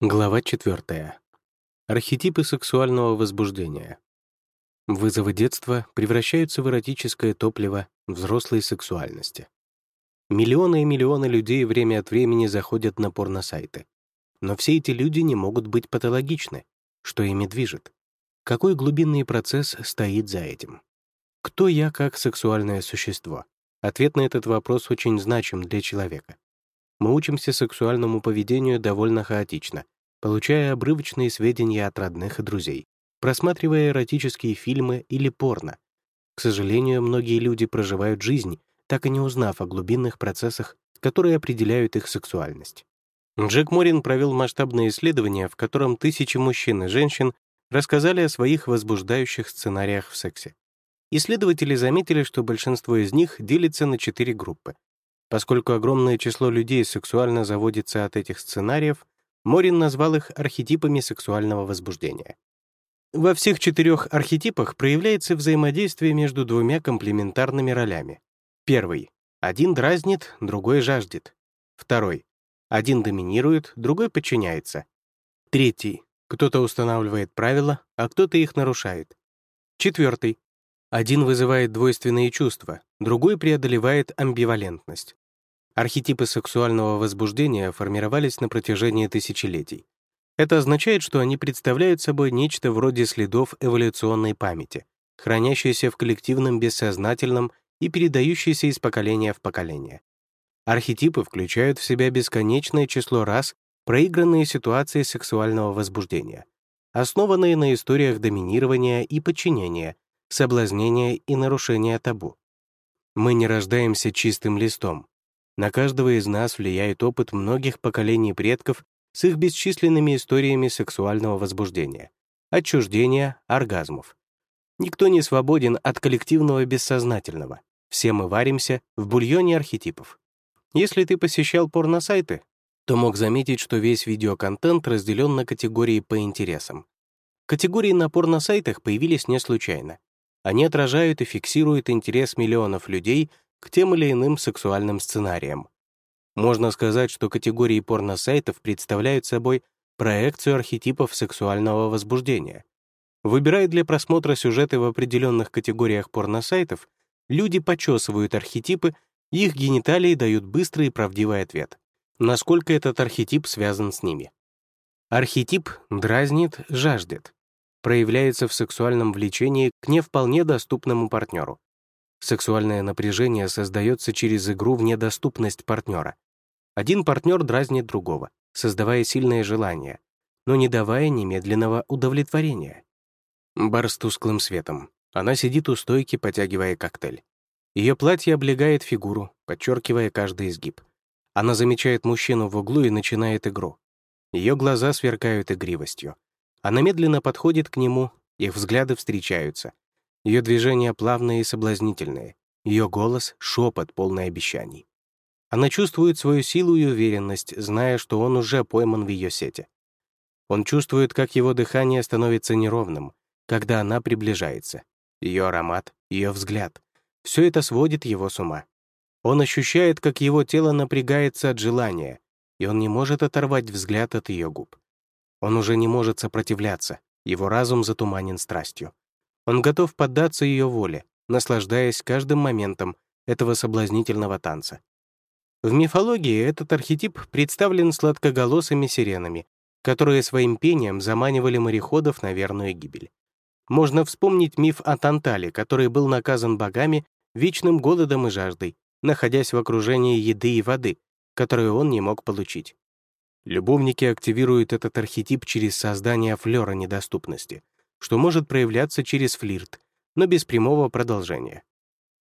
Глава 4. Архетипы сексуального возбуждения. Вызовы детства превращаются в эротическое топливо взрослой сексуальности. Миллионы и миллионы людей время от времени заходят на порносайты. Но все эти люди не могут быть патологичны. Что ими движет? Какой глубинный процесс стоит за этим? Кто я как сексуальное существо? Ответ на этот вопрос очень значим для человека мы учимся сексуальному поведению довольно хаотично, получая обрывочные сведения от родных и друзей, просматривая эротические фильмы или порно. К сожалению, многие люди проживают жизнь, так и не узнав о глубинных процессах, которые определяют их сексуальность. Джек Морин провел масштабное исследование, в котором тысячи мужчин и женщин рассказали о своих возбуждающих сценариях в сексе. Исследователи заметили, что большинство из них делится на четыре группы Поскольку огромное число людей сексуально заводится от этих сценариев, Морин назвал их архетипами сексуального возбуждения. Во всех четырех архетипах проявляется взаимодействие между двумя комплементарными ролями. Первый — один дразнит, другой жаждет. Второй — один доминирует, другой подчиняется. Третий — кто-то устанавливает правила, а кто-то их нарушает. Четвертый — один вызывает двойственные чувства, другой преодолевает амбивалентность. Архетипы сексуального возбуждения формировались на протяжении тысячелетий. Это означает, что они представляют собой нечто вроде следов эволюционной памяти, хранящиеся в коллективном бессознательном и передающиеся из поколения в поколение. Архетипы включают в себя бесконечное число раз проигранные ситуации сексуального возбуждения, основанные на историях доминирования и подчинения, соблазнения и нарушения табу. Мы не рождаемся чистым листом, на каждого из нас влияет опыт многих поколений предков с их бесчисленными историями сексуального возбуждения, отчуждения, оргазмов. Никто не свободен от коллективного бессознательного. Все мы варимся в бульоне архетипов. Если ты посещал порносайты, то мог заметить, что весь видеоконтент разделен на категории по интересам. Категории на порносайтах появились не случайно. Они отражают и фиксируют интерес миллионов людей к тем или иным сексуальным сценариям. Можно сказать, что категории порносайтов представляют собой проекцию архетипов сексуального возбуждения. Выбирая для просмотра сюжеты в определенных категориях порносайтов, люди почесывают архетипы, их гениталии дают быстрый и правдивый ответ, насколько этот архетип связан с ними. Архетип дразнит, жаждет, проявляется в сексуальном влечении к не вполне доступному партнеру. Сексуальное напряжение создается через игру в недоступность партнера. Один партнер дразнит другого, создавая сильное желание, но не давая немедленного удовлетворения. Бар с тусклым светом. Она сидит у стойки, потягивая коктейль. Ее платье облегает фигуру, подчеркивая каждый изгиб. Она замечает мужчину в углу и начинает игру. Ее глаза сверкают игривостью. Она медленно подходит к нему, их взгляды встречаются — ее движения плавные и соблазнительные, ее голос — шепот, полный обещаний. Она чувствует свою силу и уверенность, зная, что он уже пойман в ее сети. Он чувствует, как его дыхание становится неровным, когда она приближается. Ее аромат, ее взгляд — все это сводит его с ума. Он ощущает, как его тело напрягается от желания, и он не может оторвать взгляд от ее губ. Он уже не может сопротивляться, его разум затуманен страстью. Он готов поддаться ее воле, наслаждаясь каждым моментом этого соблазнительного танца. В мифологии этот архетип представлен сладкоголосыми сиренами, которые своим пением заманивали мореходов на верную гибель. Можно вспомнить миф о Тантале, который был наказан богами вечным голодом и жаждой, находясь в окружении еды и воды, которую он не мог получить. Любовники активируют этот архетип через создание флера недоступности — что может проявляться через флирт, но без прямого продолжения.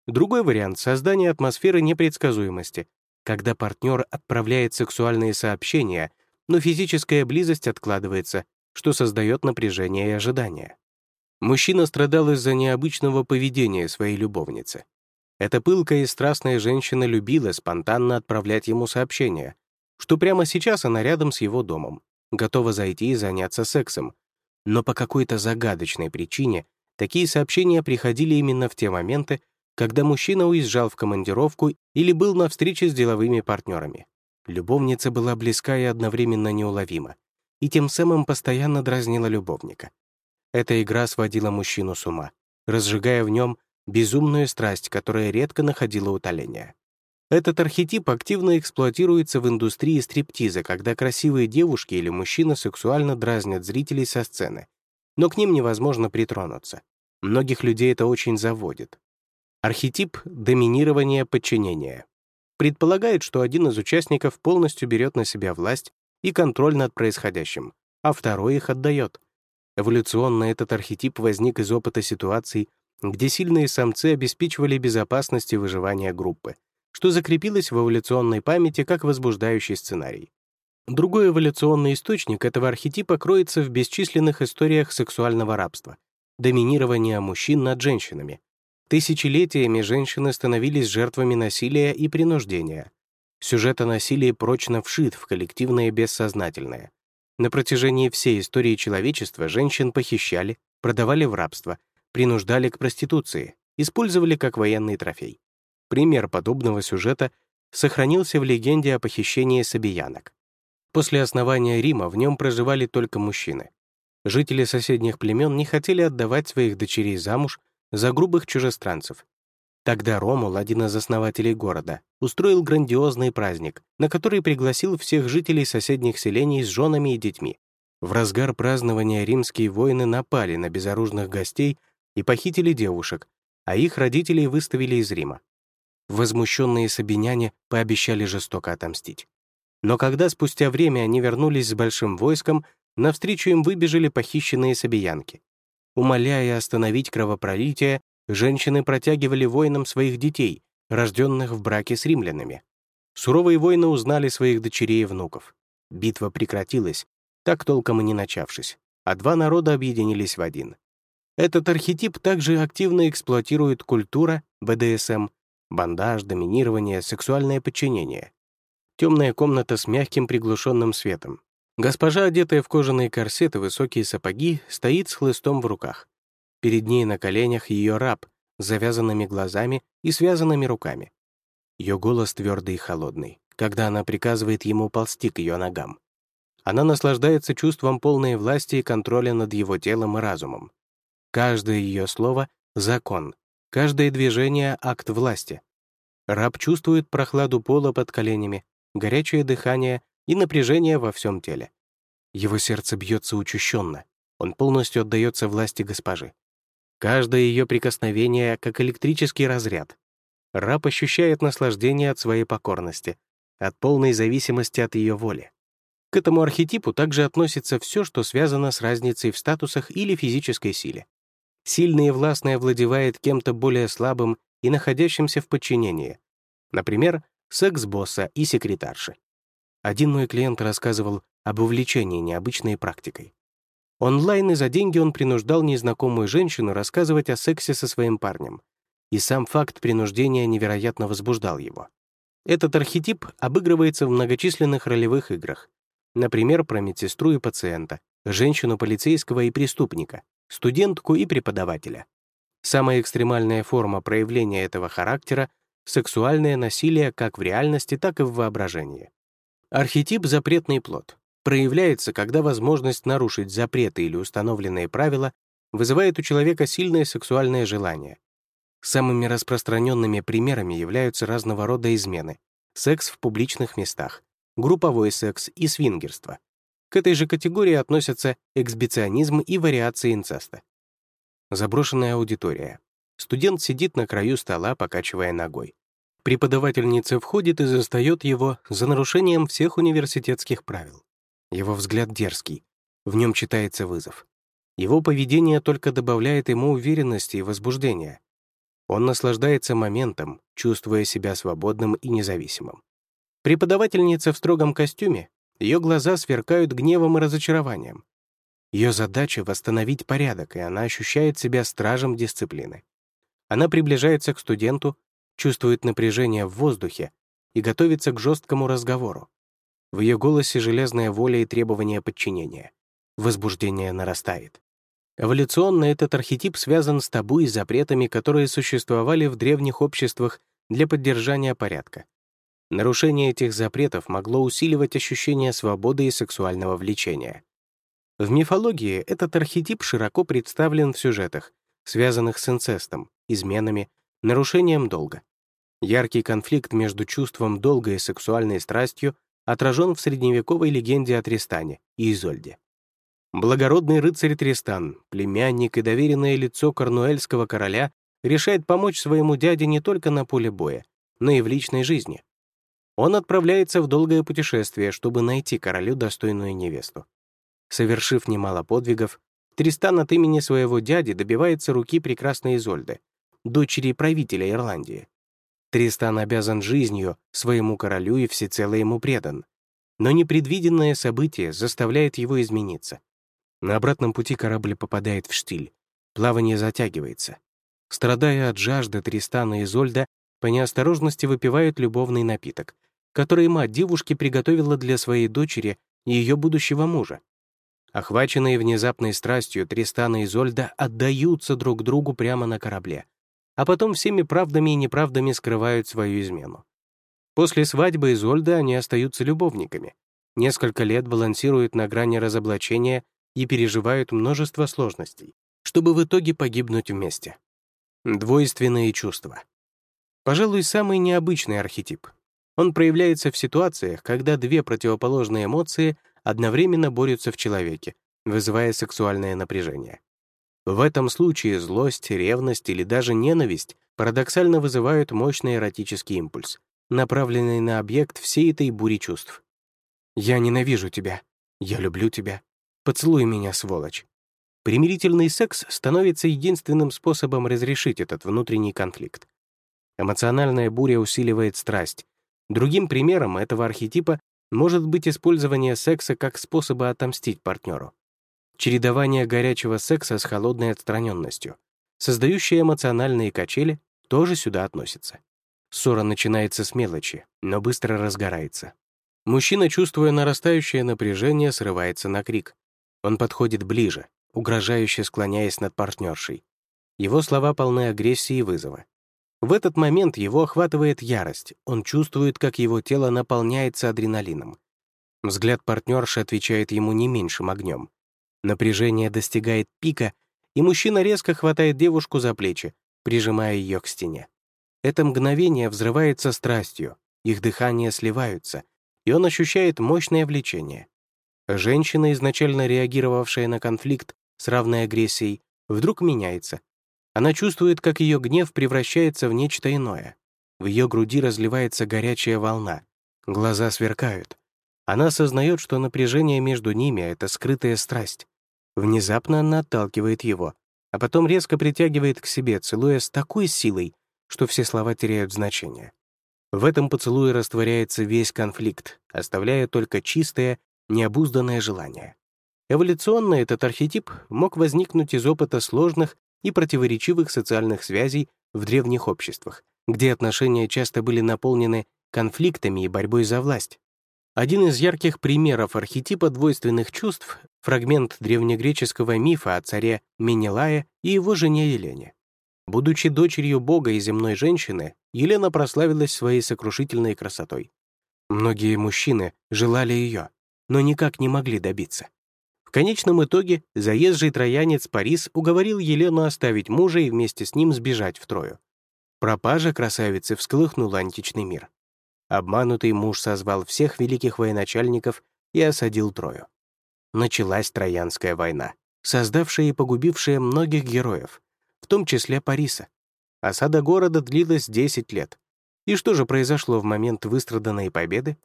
Другой вариант — создание атмосферы непредсказуемости, когда партнер отправляет сексуальные сообщения, но физическая близость откладывается, что создает напряжение и ожидание. Мужчина страдал из-за необычного поведения своей любовницы. Эта пылкая и страстная женщина любила спонтанно отправлять ему сообщения, что прямо сейчас она рядом с его домом, готова зайти и заняться сексом, но по какой-то загадочной причине такие сообщения приходили именно в те моменты, когда мужчина уезжал в командировку или был на встрече с деловыми партнерами. Любовница была близка и одновременно неуловима. и тем самым постоянно дразнила любовника. Эта игра сводила мужчину с ума, разжигая в нем безумную страсть, которая редко находила утоления. Этот архетип активно эксплуатируется в индустрии стриптиза, когда красивые девушки или мужчины сексуально дразнят зрителей со сцены, но к ним невозможно притронуться. Многих людей это очень заводит. Архетип доминирования подчинения предполагает, что один из участников полностью берет на себя власть и контроль над происходящим, а второй их отдает. Эволюционно этот архетип возник из опыта ситуаций, где сильные самцы обеспечивали безопасность и выживание группы, что закрепилось в эволюционной памяти как возбуждающий сценарий. Другой эволюционный источник этого архетипа кроется в бесчисленных историях сексуального рабства, доминирования мужчин над женщинами. Тысячелетиями женщины становились жертвами насилия и принуждения. Сюжет о насилии прочно вшит в коллективное бессознательное. На протяжении всей истории человечества женщин похищали, продавали в рабство, принуждали к проституции, использовали как военный трофей. Пример подобного сюжета сохранился в легенде о похищении сабиянок. После основания Рима в нем проживали только мужчины. Жители соседних племен не хотели отдавать своих дочерей замуж за грубых чужестранцев. Тогда Ромул, один из основателей города, устроил грандиозный праздник, на который пригласил всех жителей соседних селений с женами и детьми. В разгар празднования римские воины напали на безоружных гостей и похитили девушек, а их родителей выставили из Рима. Возмущенные сабиняне пообещали жестоко отомстить. Но когда спустя время они вернулись с большим войском, навстречу им выбежали похищенные сабиянки. Умоляя остановить кровопролитие, женщины протягивали воинам своих детей, рожденных в браке с римлянами. Суровые воины узнали своих дочерей и внуков. Битва прекратилась, так толком и не начавшись, а два народа объединились в один. Этот архетип также активно эксплуатирует культура, БДСМ, бандаж, доминирование, сексуальное подчинение. Темная комната с мягким приглушенным светом. Госпожа, одетая в кожаные корсеты, высокие сапоги, стоит с хлыстом в руках. Перед ней на коленях ее раб с завязанными глазами и связанными руками. Ее голос твердый и холодный, когда она приказывает ему ползти к ее ногам. Она наслаждается чувством полной власти и контроля над его телом и разумом. Каждое ее слово — закон, каждое движение — акт власти. Раб чувствует прохладу пола под коленями, горячее дыхание и напряжение во всем теле. Его сердце бьется учащенно, он полностью отдается власти госпожи. Каждое ее прикосновение — как электрический разряд. Раб ощущает наслаждение от своей покорности, от полной зависимости от ее воли. К этому архетипу также относится все, что связано с разницей в статусах или физической силе. Сильный и властный овладевает кем-то более слабым и находящимся в подчинении. Например, секс-босса и секретарши. Один мой клиент рассказывал об увлечении необычной практикой. Онлайн и за деньги он принуждал незнакомую женщину рассказывать о сексе со своим парнем. И сам факт принуждения невероятно возбуждал его. Этот архетип обыгрывается в многочисленных ролевых играх. Например, про медсестру и пациента, женщину полицейского и преступника, студентку и преподавателя. Самая экстремальная форма проявления этого характера — сексуальное насилие как в реальности, так и в воображении. Архетип «запретный плод» проявляется, когда возможность нарушить запреты или установленные правила вызывает у человека сильное сексуальное желание. Самыми распространенными примерами являются разного рода измены, секс в публичных местах, групповой секс и свингерство. К этой же категории относятся эксбиционизм и вариации инцеста. Заброшенная аудитория. Студент сидит на краю стола, покачивая ногой. Преподавательница входит и застает его за нарушением всех университетских правил. Его взгляд дерзкий, в нем читается вызов. Его поведение только добавляет ему уверенности и возбуждения. Он наслаждается моментом, чувствуя себя свободным и независимым. Преподавательница в строгом костюме ее глаза сверкают гневом и разочарованием. Ее задача — восстановить порядок, и она ощущает себя стражем дисциплины. Она приближается к студенту, чувствует напряжение в воздухе и готовится к жесткому разговору. В ее голосе железная воля и требование подчинения. Возбуждение нарастает. Эволюционно этот архетип связан с табу и запретами, которые существовали в древних обществах для поддержания порядка. Нарушение этих запретов могло усиливать ощущение свободы и сексуального влечения. В мифологии этот архетип широко представлен в сюжетах, связанных с инцестом, изменами, нарушением долга. Яркий конфликт между чувством долга и сексуальной страстью отражен в средневековой легенде о Тристане и Изольде. Благородный рыцарь Тристан, племянник и доверенное лицо корнуэльского короля, решает помочь своему дяде не только на поле боя, но и в личной жизни. Он отправляется в долгое путешествие, чтобы найти королю достойную невесту. Совершив немало подвигов, Тристан от имени своего дяди добивается руки прекрасной Изольды, дочери правителя Ирландии. Тристан обязан жизнью своему королю и всецело ему предан. Но непредвиденное событие заставляет его измениться. На обратном пути корабль попадает в штиль. Плавание затягивается. Страдая от жажды, Тристан и Изольда по неосторожности выпивают любовный напиток, который мать девушки приготовила для своей дочери и ее будущего мужа. Охваченные внезапной страстью, Тристан и Изольда отдаются друг другу прямо на корабле, а потом всеми правдами и неправдами скрывают свою измену. После свадьбы Изольда они остаются любовниками. Несколько лет балансируют на грани разоблачения и переживают множество сложностей, чтобы в итоге погибнуть вместе. Двойственные чувства. Пожалуй, самый необычный архетип. Он проявляется в ситуациях, когда две противоположные эмоции одновременно борются в человеке, вызывая сексуальное напряжение. В этом случае злость, ревность или даже ненависть парадоксально вызывают мощный эротический импульс, направленный на объект всей этой бури чувств. «Я ненавижу тебя», «Я люблю тебя», Поцелуй меня, сволочь. Примирительный секс становится единственным способом разрешить этот внутренний конфликт. Эмоциональная буря усиливает страсть. Другим примером этого архетипа может быть использование секса как способа отомстить партнеру. Чередование горячего секса с холодной отстраненностью, создающее эмоциональные качели, тоже сюда относится. Ссора начинается с мелочи, но быстро разгорается. Мужчина, чувствуя нарастающее напряжение, срывается на крик. Он подходит ближе, угрожающе склоняясь над партнершей. Его слова полны агрессии и вызова. В этот момент его охватывает ярость, он чувствует, как его тело наполняется адреналином. Взгляд партнерши отвечает ему не меньшим огнем. Напряжение достигает пика, и мужчина резко хватает девушку за плечи, прижимая ее к стене. Это мгновение взрывается страстью, их дыхания сливаются, и он ощущает мощное влечение. Женщина, изначально реагировавшая на конфликт с равной агрессией, вдруг меняется. Она чувствует, как ее гнев превращается в нечто иное. В ее груди разливается горячая волна. Глаза сверкают. Она осознает, что напряжение между ними — это скрытая страсть. Внезапно она отталкивает его, а потом резко притягивает к себе, целуя с такой силой, что все слова теряют значение. В этом поцелуе растворяется весь конфликт, оставляя только чистое необузданное желание. Эволюционно этот архетип мог возникнуть из опыта сложных и противоречивых социальных связей в древних обществах, где отношения часто были наполнены конфликтами и борьбой за власть. Один из ярких примеров архетипа двойственных чувств — фрагмент древнегреческого мифа о царе Менелае и его жене Елене. Будучи дочерью бога и земной женщины, Елена прославилась своей сокрушительной красотой. Многие мужчины желали ее, но никак не могли добиться. В конечном итоге заезжий троянец Парис уговорил Елену оставить мужа и вместе с ним сбежать в Трою. Пропажа красавицы всколыхнула античный мир. Обманутый муж созвал всех великих военачальников и осадил Трою. Началась Троянская война, создавшая и погубившая многих героев, в том числе Париса. Осада города длилась 10 лет. И что же произошло в момент выстраданной победы?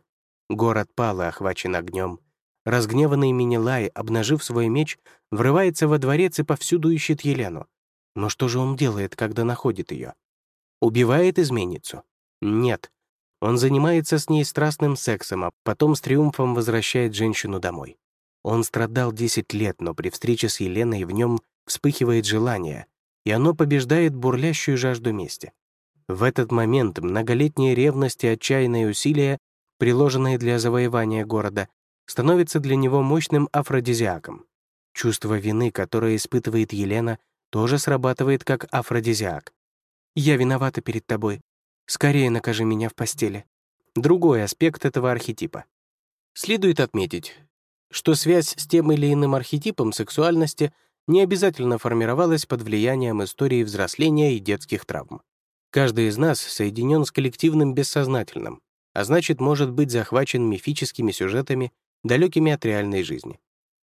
Город пал и охвачен огнем. Разгневанный Минилай, обнажив свой меч, врывается во дворец и повсюду ищет Елену. Но что же он делает, когда находит ее? Убивает изменницу? Нет. Он занимается с ней страстным сексом, а потом с триумфом возвращает женщину домой. Он страдал 10 лет, но при встрече с Еленой в нем вспыхивает желание, и оно побеждает бурлящую жажду мести. В этот момент многолетняя ревность и отчаянные усилия приложенные для завоевания города, становится для него мощным афродизиаком. Чувство вины, которое испытывает Елена, тоже срабатывает как афродизиак. «Я виновата перед тобой. Скорее накажи меня в постели». Другой аспект этого архетипа. Следует отметить, что связь с тем или иным архетипом сексуальности не обязательно формировалась под влиянием истории взросления и детских травм. Каждый из нас соединен с коллективным бессознательным, а значит, может быть захвачен мифическими сюжетами, далекими от реальной жизни.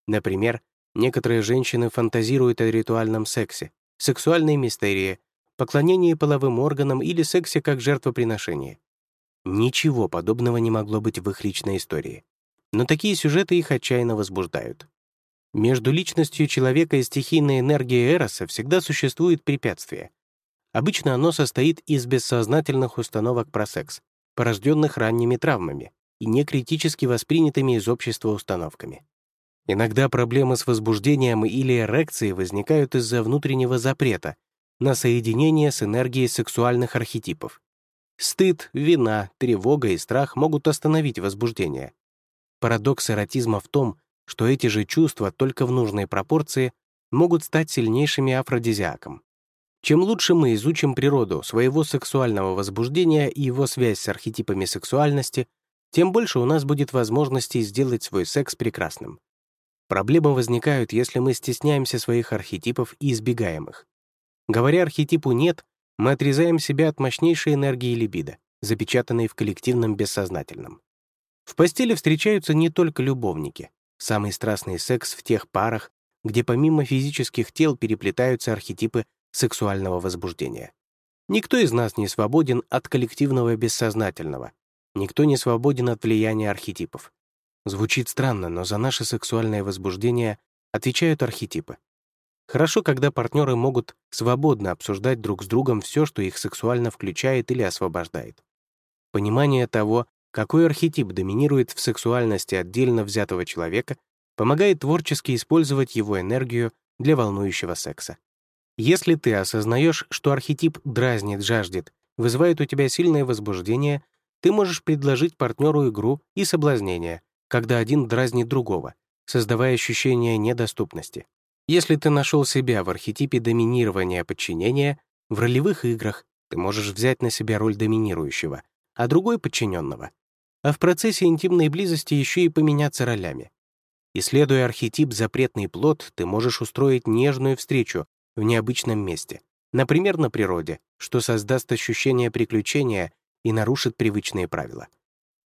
Например, некоторые женщины фантазируют о ритуальном сексе, сексуальной мистерии, поклонении половым органам или сексе как жертвоприношении. Ничего подобного не могло быть в их личной истории. Но такие сюжеты их отчаянно возбуждают. Между личностью человека и стихийной энергией Эроса всегда существует препятствие. Обычно оно состоит из бессознательных установок про секс, порожденных ранними травмами и некритически воспринятыми из общества установками. Иногда проблемы с возбуждением или эрекцией возникают из-за внутреннего запрета на соединение с энергией сексуальных архетипов. Стыд, вина, тревога и страх могут остановить возбуждение. Парадокс эротизма в том, что эти же чувства только в нужной пропорции могут стать сильнейшими афродизиаком. Чем лучше мы изучим природу своего сексуального возбуждения и его связь с архетипами сексуальности, тем больше у нас будет возможностей сделать свой секс прекрасным. Проблемы возникают, если мы стесняемся своих архетипов и избегаем их. Говоря архетипу «нет», мы отрезаем себя от мощнейшей энергии либидо, запечатанной в коллективном бессознательном. В постели встречаются не только любовники. Самый страстный секс в тех парах, где помимо физических тел переплетаются архетипы сексуального возбуждения. Никто из нас не свободен от коллективного бессознательного. Никто не свободен от влияния архетипов. Звучит странно, но за наше сексуальное возбуждение отвечают архетипы. Хорошо, когда партнеры могут свободно обсуждать друг с другом все, что их сексуально включает или освобождает. Понимание того, какой архетип доминирует в сексуальности отдельно взятого человека, помогает творчески использовать его энергию для волнующего секса. Если ты осознаешь, что архетип дразнит, жаждет, вызывает у тебя сильное возбуждение, ты можешь предложить партнеру игру и соблазнение, когда один дразнит другого, создавая ощущение недоступности. Если ты нашел себя в архетипе доминирования подчинения, в ролевых играх ты можешь взять на себя роль доминирующего, а другой — подчиненного. А в процессе интимной близости еще и поменяться ролями. Исследуя архетип «запретный плод», ты можешь устроить нежную встречу в необычном месте, например, на природе, что создаст ощущение приключения и нарушит привычные правила.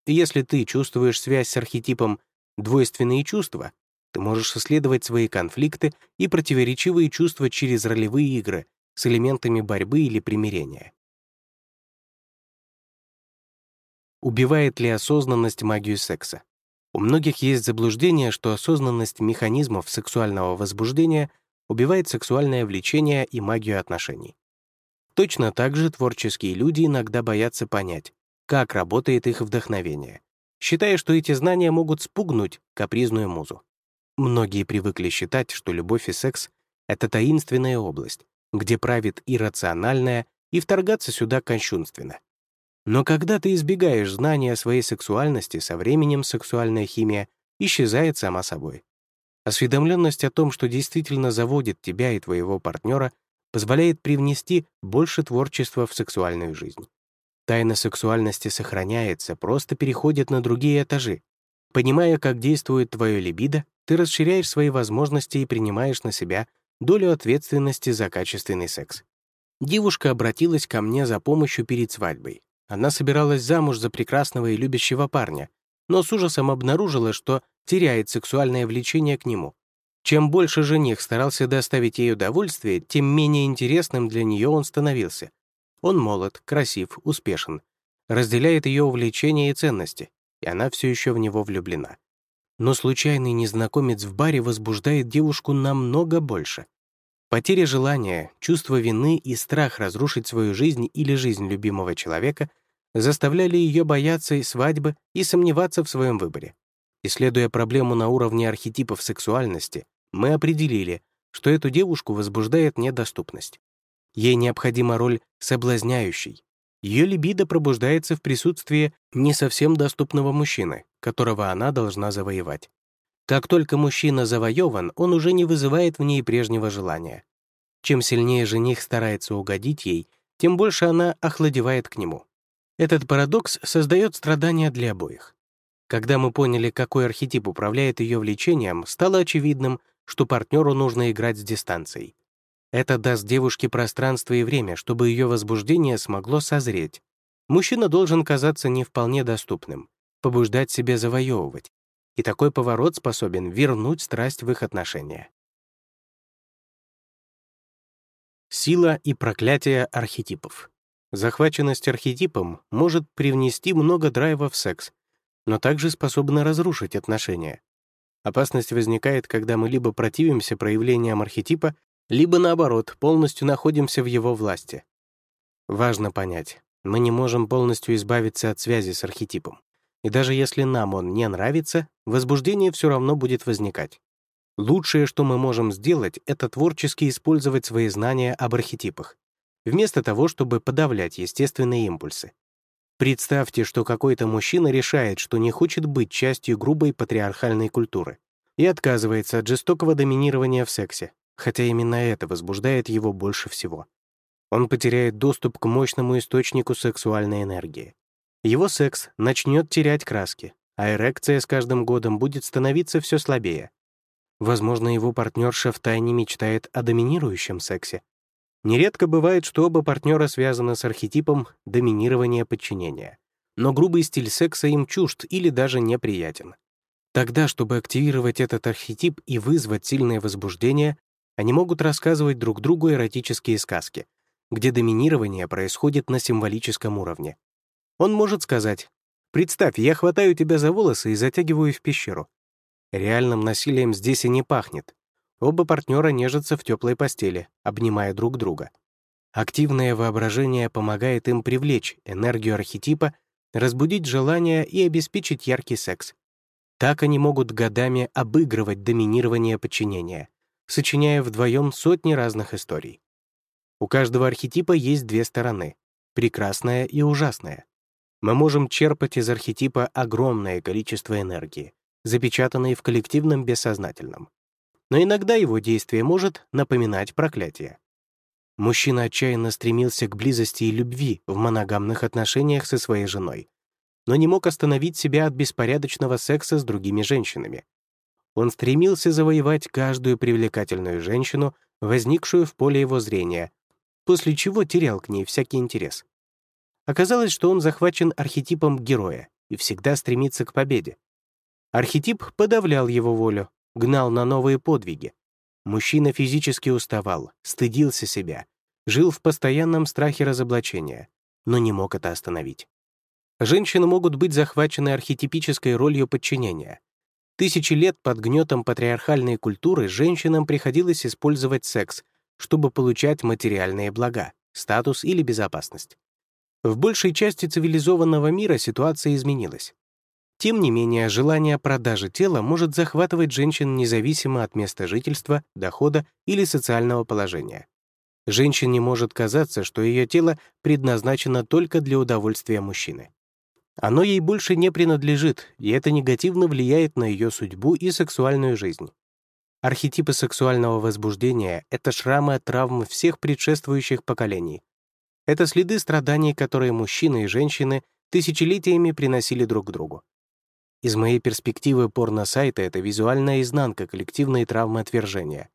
Если ты чувствуешь связь с архетипом «двойственные чувства», ты можешь исследовать свои конфликты и противоречивые чувства через ролевые игры с элементами борьбы или примирения. Убивает ли осознанность магию секса? У многих есть заблуждение, что осознанность механизмов сексуального возбуждения убивает сексуальное влечение и магию отношений. Точно так же творческие люди иногда боятся понять, как работает их вдохновение, считая, что эти знания могут спугнуть капризную музу. Многие привыкли считать, что любовь и секс — это таинственная область, где правит иррациональное, и вторгаться сюда кощунственно. Но когда ты избегаешь знания о своей сексуальности, со временем сексуальная химия исчезает сама собой. Осведомленность о том, что действительно заводит тебя и твоего партнера, позволяет привнести больше творчества в сексуальную жизнь. Тайна сексуальности сохраняется, просто переходит на другие этажи. Понимая, как действует твое либидо, ты расширяешь свои возможности и принимаешь на себя долю ответственности за качественный секс. Девушка обратилась ко мне за помощью перед свадьбой. Она собиралась замуж за прекрасного и любящего парня, но с ужасом обнаружила, что теряет сексуальное влечение к нему. Чем больше жених старался доставить ей удовольствие, тем менее интересным для нее он становился. Он молод, красив, успешен, разделяет ее увлечения и ценности, и она все еще в него влюблена. Но случайный незнакомец в баре возбуждает девушку намного больше. Потеря желания, чувство вины и страх разрушить свою жизнь или жизнь любимого человека заставляли ее бояться и свадьбы и сомневаться в своем выборе. Исследуя проблему на уровне архетипов сексуальности, мы определили, что эту девушку возбуждает недоступность. Ей необходима роль соблазняющей. Ее либидо пробуждается в присутствии не совсем доступного мужчины, которого она должна завоевать. Как только мужчина завоеван, он уже не вызывает в ней прежнего желания. Чем сильнее жених старается угодить ей, тем больше она охладевает к нему. Этот парадокс создает страдания для обоих. Когда мы поняли, какой архетип управляет ее влечением, стало очевидным, что партнеру нужно играть с дистанцией. Это даст девушке пространство и время, чтобы ее возбуждение смогло созреть. Мужчина должен казаться не вполне доступным, побуждать себя завоевывать. И такой поворот способен вернуть страсть в их отношения. Сила и проклятие архетипов. Захваченность архетипом может привнести много драйва в секс, но также способна разрушить отношения. Опасность возникает, когда мы либо противимся проявлениям архетипа, либо, наоборот, полностью находимся в его власти. Важно понять, мы не можем полностью избавиться от связи с архетипом. И даже если нам он не нравится, возбуждение все равно будет возникать. Лучшее, что мы можем сделать, это творчески использовать свои знания об архетипах, вместо того, чтобы подавлять естественные импульсы. Представьте, что какой-то мужчина решает, что не хочет быть частью грубой патриархальной культуры и отказывается от жестокого доминирования в сексе, хотя именно это возбуждает его больше всего. Он потеряет доступ к мощному источнику сексуальной энергии. Его секс начнет терять краски, а эрекция с каждым годом будет становиться все слабее. Возможно, его партнерша втайне мечтает о доминирующем сексе, Нередко бывает, что оба партнера связаны с архетипом доминирования подчинения, но грубый стиль секса им чужд или даже неприятен. Тогда, чтобы активировать этот архетип и вызвать сильное возбуждение, они могут рассказывать друг другу эротические сказки, где доминирование происходит на символическом уровне. Он может сказать «Представь, я хватаю тебя за волосы и затягиваю в пещеру». Реальным насилием здесь и не пахнет, Оба партнера нежатся в теплой постели, обнимая друг друга. Активное воображение помогает им привлечь энергию архетипа, разбудить желание и обеспечить яркий секс. Так они могут годами обыгрывать доминирование подчинения, сочиняя вдвоем сотни разных историй. У каждого архетипа есть две стороны — прекрасная и ужасная. Мы можем черпать из архетипа огромное количество энергии, запечатанной в коллективном бессознательном но иногда его действие может напоминать проклятие. Мужчина отчаянно стремился к близости и любви в моногамных отношениях со своей женой, но не мог остановить себя от беспорядочного секса с другими женщинами. Он стремился завоевать каждую привлекательную женщину, возникшую в поле его зрения, после чего терял к ней всякий интерес. Оказалось, что он захвачен архетипом героя и всегда стремится к победе. Архетип подавлял его волю, гнал на новые подвиги. Мужчина физически уставал, стыдился себя, жил в постоянном страхе разоблачения, но не мог это остановить. Женщины могут быть захвачены архетипической ролью подчинения. Тысячи лет под гнетом патриархальной культуры женщинам приходилось использовать секс, чтобы получать материальные блага, статус или безопасность. В большей части цивилизованного мира ситуация изменилась. Тем не менее, желание продажи тела может захватывать женщин независимо от места жительства, дохода или социального положения. Женщине может казаться, что ее тело предназначено только для удовольствия мужчины. Оно ей больше не принадлежит, и это негативно влияет на ее судьбу и сексуальную жизнь. Архетипы сексуального возбуждения — это шрамы от травм всех предшествующих поколений. Это следы страданий, которые мужчины и женщины тысячелетиями приносили друг другу. Из моей перспективы порно-сайта — это визуальная изнанка коллективной травмы отвержения.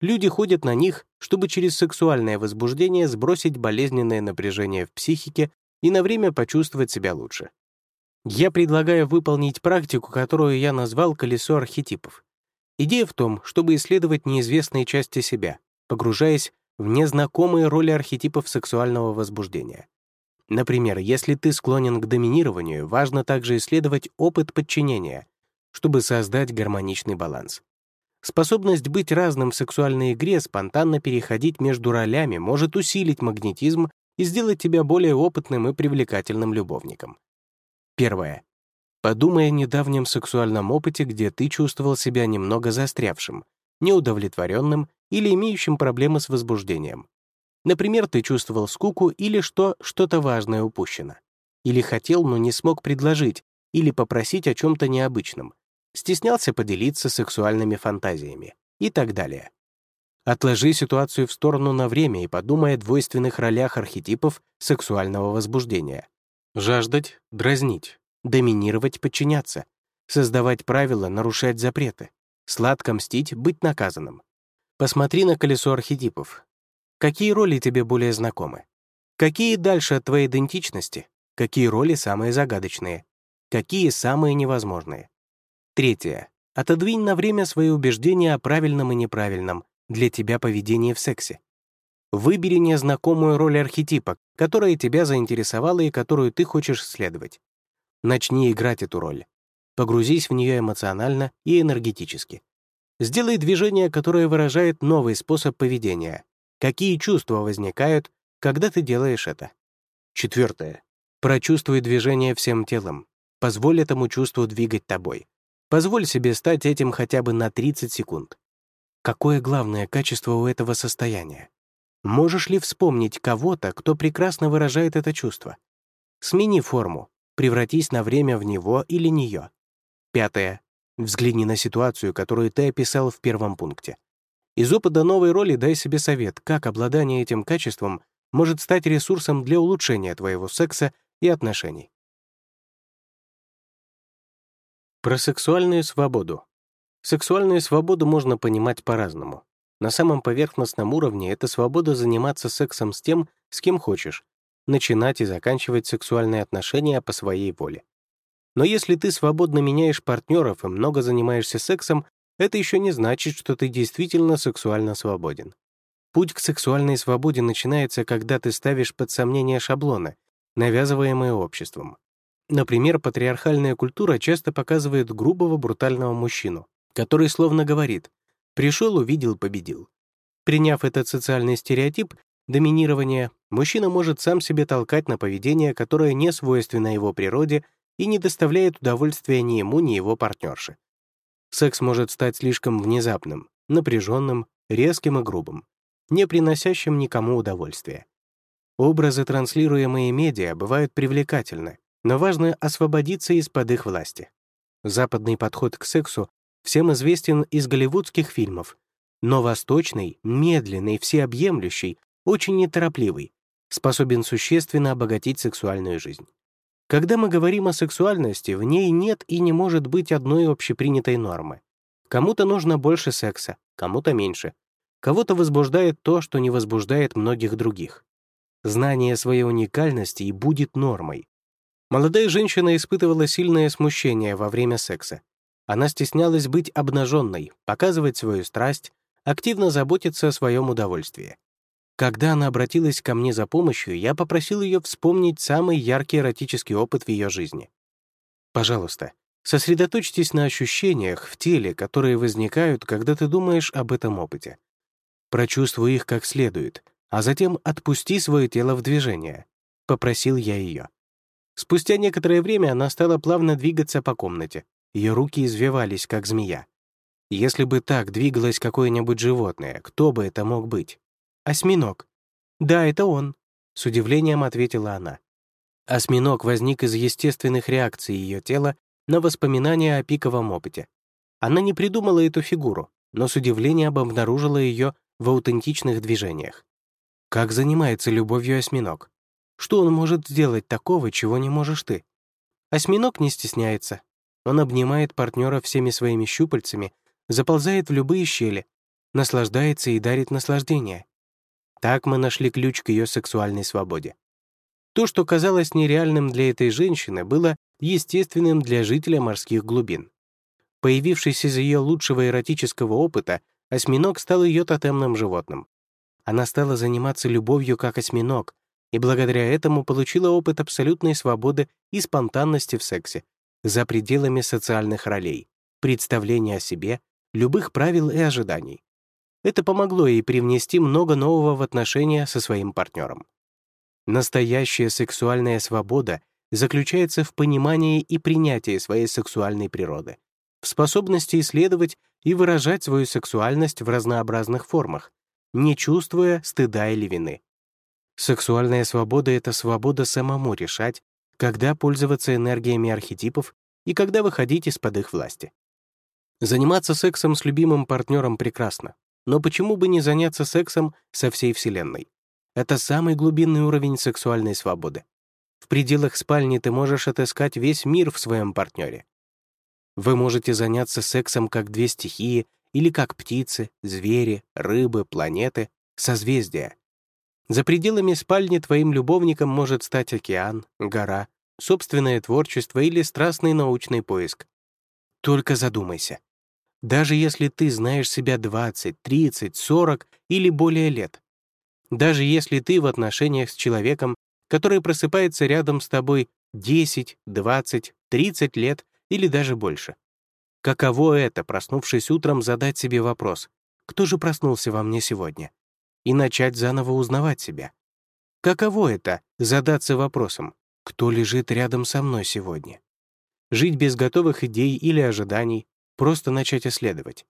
Люди ходят на них, чтобы через сексуальное возбуждение сбросить болезненное напряжение в психике и на время почувствовать себя лучше. Я предлагаю выполнить практику, которую я назвал «колесо архетипов». Идея в том, чтобы исследовать неизвестные части себя, погружаясь в незнакомые роли архетипов сексуального возбуждения. Например, если ты склонен к доминированию, важно также исследовать опыт подчинения, чтобы создать гармоничный баланс. Способность быть разным в сексуальной игре, спонтанно переходить между ролями может усилить магнетизм и сделать тебя более опытным и привлекательным любовником. Первое. Подумай о недавнем сексуальном опыте, где ты чувствовал себя немного застрявшим, неудовлетворенным или имеющим проблемы с возбуждением. Например, ты чувствовал скуку или что что-то важное упущено. Или хотел, но не смог предложить, или попросить о чем-то необычном. Стеснялся поделиться сексуальными фантазиями и так далее. Отложи ситуацию в сторону на время и подумай о двойственных ролях архетипов сексуального возбуждения. Жаждать — дразнить, доминировать, подчиняться, создавать правила, нарушать запреты, сладко мстить, быть наказанным. Посмотри на колесо архетипов. Какие роли тебе более знакомы? Какие дальше от твоей идентичности? Какие роли самые загадочные? Какие самые невозможные? Третье. Отодвинь на время свои убеждения о правильном и неправильном для тебя поведении в сексе. Выбери незнакомую роль архетипа, которая тебя заинтересовала и которую ты хочешь исследовать. Начни играть эту роль. Погрузись в нее эмоционально и энергетически. Сделай движение, которое выражает новый способ поведения. Какие чувства возникают, когда ты делаешь это? Четвертое. Прочувствуй движение всем телом. Позволь этому чувству двигать тобой. Позволь себе стать этим хотя бы на 30 секунд. Какое главное качество у этого состояния? Можешь ли вспомнить кого-то, кто прекрасно выражает это чувство? Смени форму, превратись на время в него или нее. Пятое. Взгляни на ситуацию, которую ты описал в первом пункте. Из опыта новой роли дай себе совет, как обладание этим качеством может стать ресурсом для улучшения твоего секса и отношений. Про сексуальную свободу. Сексуальную свободу можно понимать по-разному. На самом поверхностном уровне это свобода заниматься сексом с тем, с кем хочешь, начинать и заканчивать сексуальные отношения по своей воле. Но если ты свободно меняешь партнеров и много занимаешься сексом, это еще не значит, что ты действительно сексуально свободен. Путь к сексуальной свободе начинается, когда ты ставишь под сомнение шаблоны, навязываемые обществом. Например, патриархальная культура часто показывает грубого, брутального мужчину, который словно говорит «пришел, увидел, победил». Приняв этот социальный стереотип доминирования, мужчина может сам себе толкать на поведение, которое не свойственно его природе и не доставляет удовольствия ни ему, ни его партнерше. Секс может стать слишком внезапным, напряженным, резким и грубым, не приносящим никому удовольствия. Образы, транслируемые медиа, бывают привлекательны, но важно освободиться из-под их власти. Западный подход к сексу всем известен из голливудских фильмов, но восточный, медленный, всеобъемлющий, очень неторопливый, способен существенно обогатить сексуальную жизнь. Когда мы говорим о сексуальности, в ней нет и не может быть одной общепринятой нормы. Кому-то нужно больше секса, кому-то меньше. Кого-то возбуждает то, что не возбуждает многих других. Знание своей уникальности и будет нормой. Молодая женщина испытывала сильное смущение во время секса. Она стеснялась быть обнаженной, показывать свою страсть, активно заботиться о своем удовольствии. Когда она обратилась ко мне за помощью, я попросил ее вспомнить самый яркий эротический опыт в ее жизни. Пожалуйста, сосредоточьтесь на ощущениях в теле, которые возникают, когда ты думаешь об этом опыте. Прочувствуй их как следует, а затем отпусти свое тело в движение. Попросил я ее. Спустя некоторое время она стала плавно двигаться по комнате. Ее руки извивались, как змея. Если бы так двигалось какое-нибудь животное, кто бы это мог быть? Осьминог. Да, это он, с удивлением ответила она. Осьминог возник из естественных реакций ее тела на воспоминания о пиковом опыте. Она не придумала эту фигуру, но с удивлением обнаружила ее в аутентичных движениях. Как занимается любовью осьминог? Что он может сделать такого, чего не можешь ты? Осьминог не стесняется. Он обнимает партнера всеми своими щупальцами, заползает в любые щели, наслаждается и дарит наслаждение. Так мы нашли ключ к ее сексуальной свободе. То, что казалось нереальным для этой женщины, было естественным для жителя морских глубин. Появившись из ее лучшего эротического опыта, осьминог стал ее тотемным животным. Она стала заниматься любовью как осьминог, и благодаря этому получила опыт абсолютной свободы и спонтанности в сексе, за пределами социальных ролей, представления о себе, любых правил и ожиданий. Это помогло ей привнести много нового в отношения со своим партнером. Настоящая сексуальная свобода заключается в понимании и принятии своей сексуальной природы, в способности исследовать и выражать свою сексуальность в разнообразных формах, не чувствуя стыда или вины. Сексуальная свобода — это свобода самому решать, когда пользоваться энергиями архетипов и когда выходить из-под их власти. Заниматься сексом с любимым партнером прекрасно, но почему бы не заняться сексом со всей Вселенной? Это самый глубинный уровень сексуальной свободы. В пределах спальни ты можешь отыскать весь мир в своем партнере. Вы можете заняться сексом как две стихии или как птицы, звери, рыбы, планеты, созвездия. За пределами спальни твоим любовником может стать океан, гора, собственное творчество или страстный научный поиск. Только задумайся. Даже если ты знаешь себя 20, 30, 40 или более лет, даже если ты в отношениях с человеком, который просыпается рядом с тобой 10, 20, 30 лет или даже больше. Каково это, проснувшись утром, задать себе вопрос, кто же проснулся во мне сегодня? И начать заново узнавать себя. Каково это — задаться вопросом, кто лежит рядом со мной сегодня? Жить без готовых идей или ожиданий, просто начать исследовать.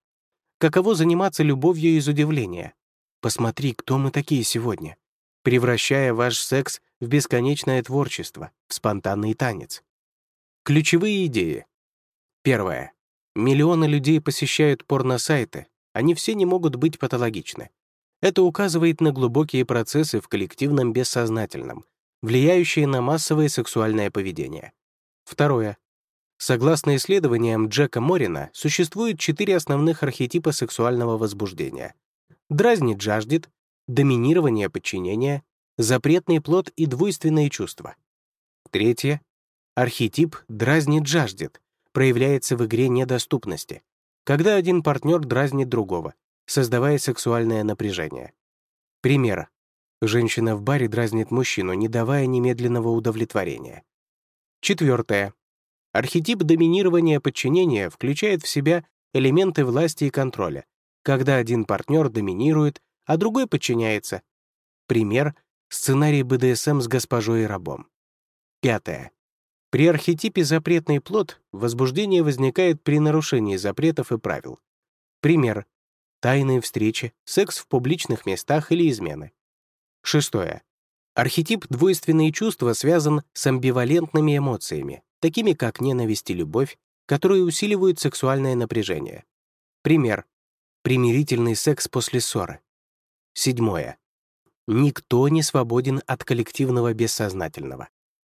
Каково заниматься любовью из удивления? Посмотри, кто мы такие сегодня, превращая ваш секс в бесконечное творчество, в спонтанный танец. Ключевые идеи. Первое. Миллионы людей посещают порно-сайты, они все не могут быть патологичны. Это указывает на глубокие процессы в коллективном бессознательном, влияющие на массовое сексуальное поведение. Второе. Согласно исследованиям Джека Морина, существует четыре основных архетипа сексуального возбуждения. Дразнит жаждет, доминирование подчинения, запретный плод и двойственные чувства. Третье. Архетип дразнит жаждет, проявляется в игре недоступности, когда один партнер дразнит другого, создавая сексуальное напряжение. Пример. Женщина в баре дразнит мужчину, не давая немедленного удовлетворения. Четвертое. Архетип доминирования подчинения включает в себя элементы власти и контроля, когда один партнер доминирует, а другой подчиняется. Пример — сценарий БДСМ с госпожой и рабом. Пятое. При архетипе «запретный плод» возбуждение возникает при нарушении запретов и правил. Пример — тайные встречи, секс в публичных местах или измены. Шестое. Архетип «двойственные чувства» связан с амбивалентными эмоциями, такими как ненависть и любовь, которые усиливают сексуальное напряжение. Пример. Примирительный секс после ссоры. Седьмое. Никто не свободен от коллективного бессознательного.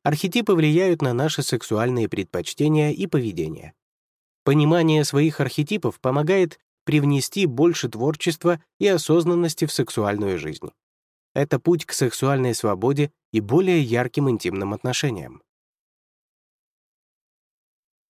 Архетипы влияют на наши сексуальные предпочтения и поведение. Понимание своих архетипов помогает привнести больше творчества и осознанности в сексуальную жизнь. Это путь к сексуальной свободе и более ярким интимным отношениям.